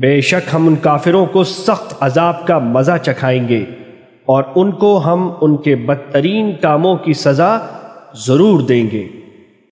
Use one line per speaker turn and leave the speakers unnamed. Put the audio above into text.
بے شک ہم ان کافروں کو سخت عذاب کا مزہ چکھائیں گے اور ان کو ہم ان کے بدترین کاموں کی سزا ضرور دیں گے۔